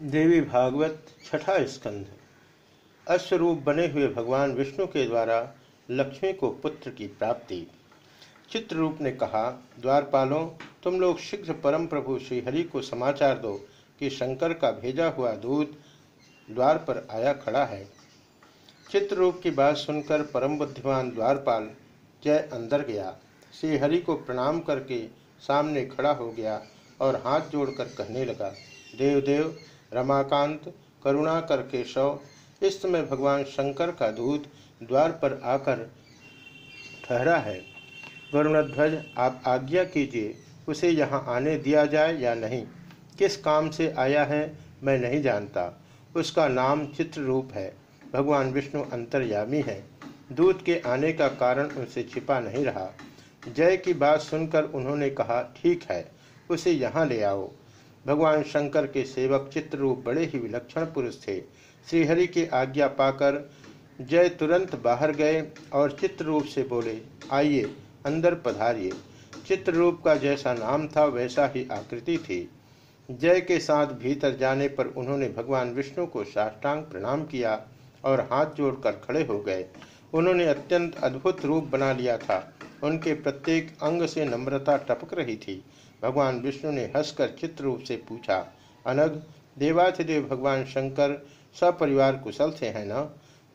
देवी भागवत छठा स्कंध। अश्वरूप बने हुए भगवान विष्णु के द्वारा लक्ष्मी को पुत्र की प्राप्ति। चित्ररूप ने कहा, द्वारपालों, तुम लोग शीघ्र परम प्रभु श्रीहरि को समाचार दो कि शंकर का भेजा हुआ दूध द्वार पर आया खड़ा है। चित्ररूप की बात सुनकर परम बुद्धिमान द्वारपाल जय अंदर गया। श्रीहरि को प्रणाम करके सामने खड़ा हो गया और हाथ जोड़कर कहने लगा, देव देव रमाकांत, करुणा कर केशव इस समय भगवान शंकर का दूत द्वार पर आकर ठहरा है। वरुणध्वज, आप आज्ञा कीजिए, उसे यहाँ आने दिया जाए या नहीं? किस काम से आया है, मैं नहीं जानता। उसका नाम चित्र रूप है। भगवान विष्णु अंतर्यामी है। दूत के आने का कारण उनसे छिपा नहीं रहा। जय की बात सुनकर उन्होंने कहा, ठीक है, उसे यहाँ ले आओ। भगवान शंकर के सेवक चित्ररूप बड़े ही विलक्षण पुरुष थे। श्रीहरि की आज्ञा पाकर जय तुरंत बाहर गए और चित्ररूप से बोले, आइए, अंदर पधारिए। चित्ररूप का जैसा नाम था, वैसा ही आकृति थी। जय के साथ भीतर जाने पर उन्होंने भगवान विष्णु को साष्टांग प्रणाम किया और हाथ जोड़कर खड़े हो गए। उन्होंने अत्यंत अद्भुत रूप बना लिया था। उनके प्रत्येक अंग से नम्रता टपक रही थी। भगवान विष्णु ने हंसकर चित्र रूप से पूछा अनग देवाधिदेव भगवान शंकर सपरिवार कुशल से है ना?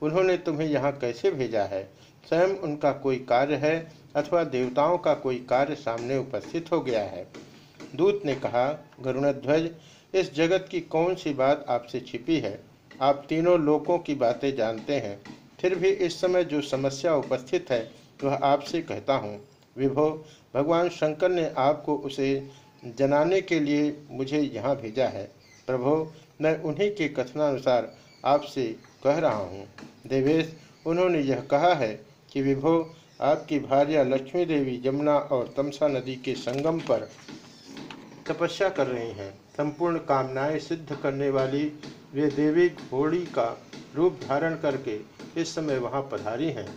उन्होंने तुम्हें यहाँ कैसे भेजा है? स्वयं उनका कोई कार्य है अथवा देवताओं का कोई कार्य सामने उपस्थित हो गया है? दूत ने कहा, गरुणध्वज, इस जगत की कौन सी बात आपसे छिपी है? आप तीनों लोकों की बातें जानते हैं। फिर भी इस समय जो समस्या उपस्थित है वह आपसे कहता हूँ, विभो, भगवान शंकर ने आपको उसे जनाने के लिए मुझे यहाँ भेजा है। प्रभो, मैं उन्हीं के कथनानुसार आपसे कह रहा हूँ। देवेश, उन्होंने यह कहा है कि विभो, आपकी भार्या लक्ष्मी देवी जमुना और तमसा नदी के संगम पर तपस्या कर रही हैं। संपूर्ण कामनाएँ सिद्ध करने वाली वे देवी घोड़ी का रूप धारण करके इस समय वहाँ पधारी हैं।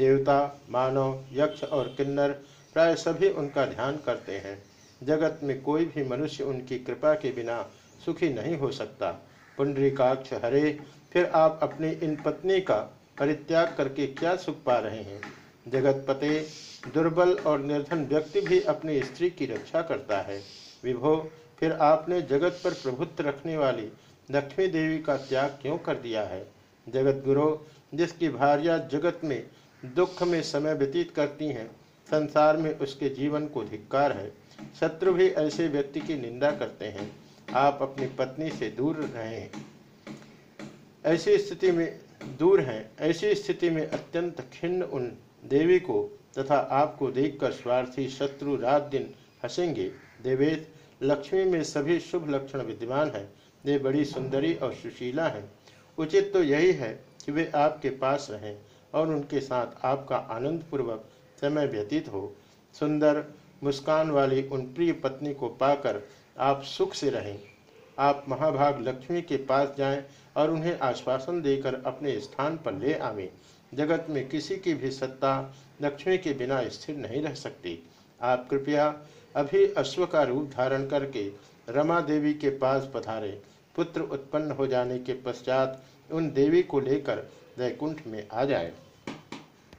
देवता, मानव, यक्ष और किन्नर प्राय सभी उनका ध्यान करते हैं। जगत में कोई भी मनुष्य उनकी कृपा के बिना सुखी नहीं हो सकता। पुंडरीकाक्ष हरे, फिर आप अपनी इन पत्नी का परित्याग करके क्या सुख पा रहे हैं? जगत पते, दुर्बल और निर्धन व्यक्ति भी अपनी स्त्री की रक्षा करता है। विभो, फिर आपने जगत पर प्रभुत्व रखने वाली लक्ष्मी देवी का त्याग क्यों कर दिया है? जगत गुरु जिसकी भार्या जगत में दुख में समय व्यतीत करती हैं, संसार में उसके जीवन को धिक्कार है। शत्रु भी ऐसे व्यक्ति की निंदा करते हैं। आप अपनी पत्नी से दूर रहें। ऐसी स्थिति में दूर हैं। ऐसी स्थिति में अत्यंत खिन्न उन देवी को तथा आपको देखकर स्वार्थी शत्रु रात दिन हंसेंगे। देवेश, लक्ष्मी में सभी शुभ लक्षण विद्यमान है। वे बड़ी सुंदरी और सुशीला हैं। उचित तो यही है कि वे आपके पास रहें। और उनके साथ आपका आनंद पूर्वक समय व्यतीत हो। सुंदर मुस्कान वाली उन प्रिय पत्नी को पाकर आप सुख से रहें। आप महाभाग लक्ष्मी के पास जाएँ और उन्हें आश्वासन देकर अपने स्थान पर ले आवें। जगत में किसी की भी सत्ता लक्ष्मी के बिना स्थिर नहीं रह सकती। आप कृपया अभी अश्व का रूप धारण करके रमा देवी के पास पधारे। पुत्र उत्पन्न हो जाने के पश्चात उन देवी को लेकर वैकुंठ में आ जाए।